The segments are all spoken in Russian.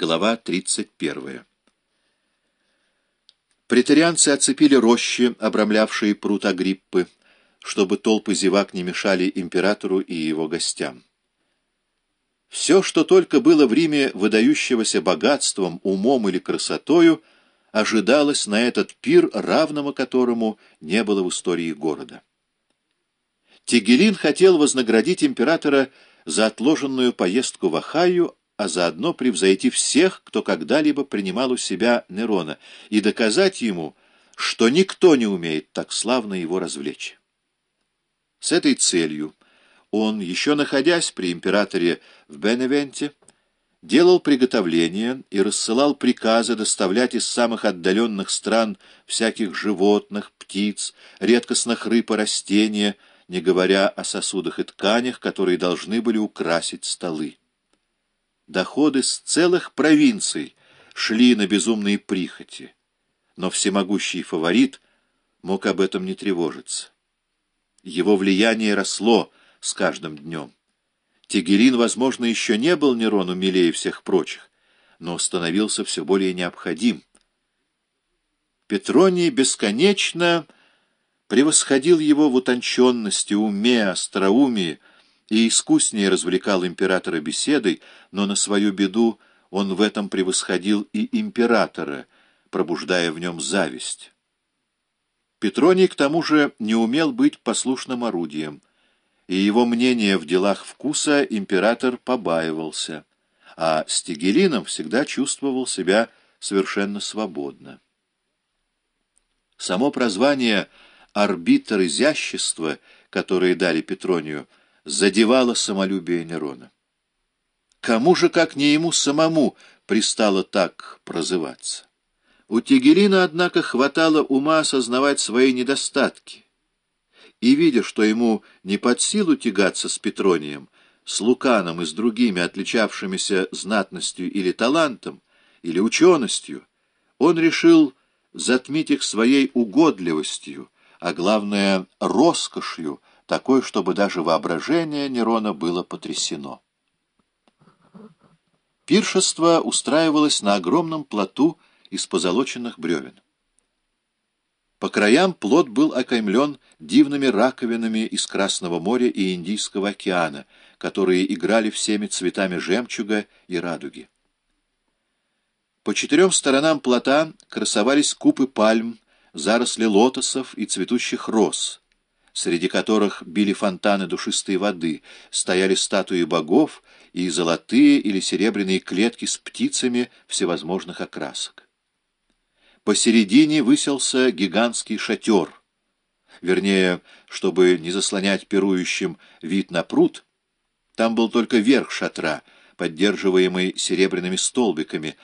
Глава 31. Претарианцы оцепили рощи, обрамлявшие пруд Агриппы, чтобы толпы зевак не мешали императору и его гостям. Все, что только было в Риме выдающегося богатством, умом или красотою, ожидалось на этот пир, равного которому не было в истории города. Тигелин хотел вознаградить императора за отложенную поездку в Ахайю, а заодно превзойти всех, кто когда-либо принимал у себя Нерона, и доказать ему, что никто не умеет так славно его развлечь. С этой целью он, еще находясь при императоре в Беневенте, делал приготовления и рассылал приказы доставлять из самых отдаленных стран всяких животных, птиц, редкостных рыб и растения, не говоря о сосудах и тканях, которые должны были украсить столы доходы с целых провинций шли на безумные прихоти, но всемогущий фаворит мог об этом не тревожиться. Его влияние росло с каждым днем. Тегерин, возможно, еще не был Нерону милее всех прочих, но становился все более необходим. Петроний бесконечно превосходил его в утонченности, уме, остроумии, и искуснее развлекал императора беседой, но на свою беду он в этом превосходил и императора, пробуждая в нем зависть. Петроний, к тому же, не умел быть послушным орудием, и его мнение в делах вкуса император побаивался, а с Тигелином всегда чувствовал себя совершенно свободно. Само прозвание «арбитр изящества», которое дали Петронию, задевало самолюбие Нерона. Кому же, как не ему самому, пристало так прозываться? У Тигелина, однако, хватало ума осознавать свои недостатки. И, видя, что ему не под силу тягаться с Петронием, с Луканом и с другими, отличавшимися знатностью или талантом, или ученостью, он решил затмить их своей угодливостью, а главное — роскошью, такой, чтобы даже воображение Нерона было потрясено. Пиршество устраивалось на огромном плоту из позолоченных бревен. По краям плот был окаймлен дивными раковинами из Красного моря и Индийского океана, которые играли всеми цветами жемчуга и радуги. По четырем сторонам плота красовались купы пальм, заросли лотосов и цветущих роз — среди которых били фонтаны душистой воды, стояли статуи богов и золотые или серебряные клетки с птицами всевозможных окрасок. Посередине выселся гигантский шатер. Вернее, чтобы не заслонять пирующим вид на пруд, там был только верх шатра, поддерживаемый серебряными столбиками,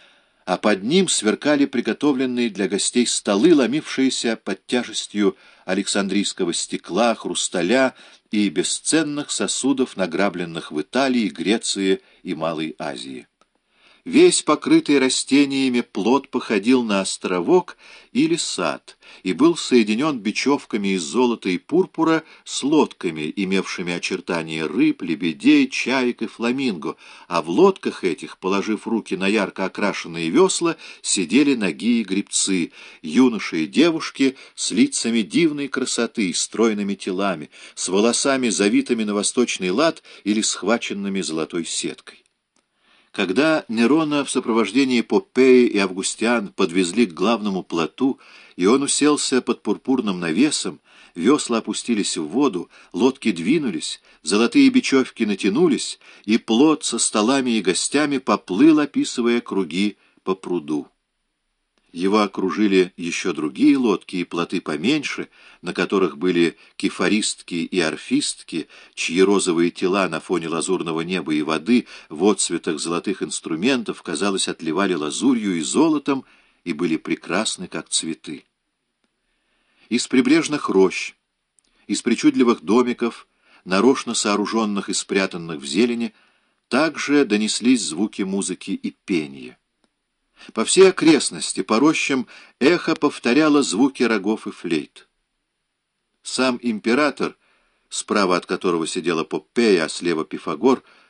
а под ним сверкали приготовленные для гостей столы, ломившиеся под тяжестью александрийского стекла, хрусталя и бесценных сосудов, награбленных в Италии, Греции и Малой Азии. Весь покрытый растениями плод походил на островок или сад и был соединен бечевками из золота и пурпура с лодками, имевшими очертания рыб, лебедей, чаек и фламинго, а в лодках этих, положив руки на ярко окрашенные весла, сидели ноги и гребцы, юноши и девушки с лицами дивной красоты и стройными телами, с волосами, завитыми на восточный лад или схваченными золотой сеткой. Когда Нерона в сопровождении Попеи и Августиан подвезли к главному плоту, и он уселся под пурпурным навесом, весла опустились в воду, лодки двинулись, золотые бечевки натянулись, и плот со столами и гостями поплыл, описывая круги по пруду. Его окружили еще другие лодки и плоты поменьше, на которых были кефаристки и орфистки, чьи розовые тела на фоне лазурного неба и воды в отцветах золотых инструментов, казалось, отливали лазурью и золотом и были прекрасны, как цветы. Из прибрежных рощ, из причудливых домиков, нарочно сооруженных и спрятанных в зелени, также донеслись звуки музыки и пения. По всей окрестности, по рощам, эхо повторяло звуки рогов и флейт. Сам император, справа от которого сидела Попея, а слева Пифагор,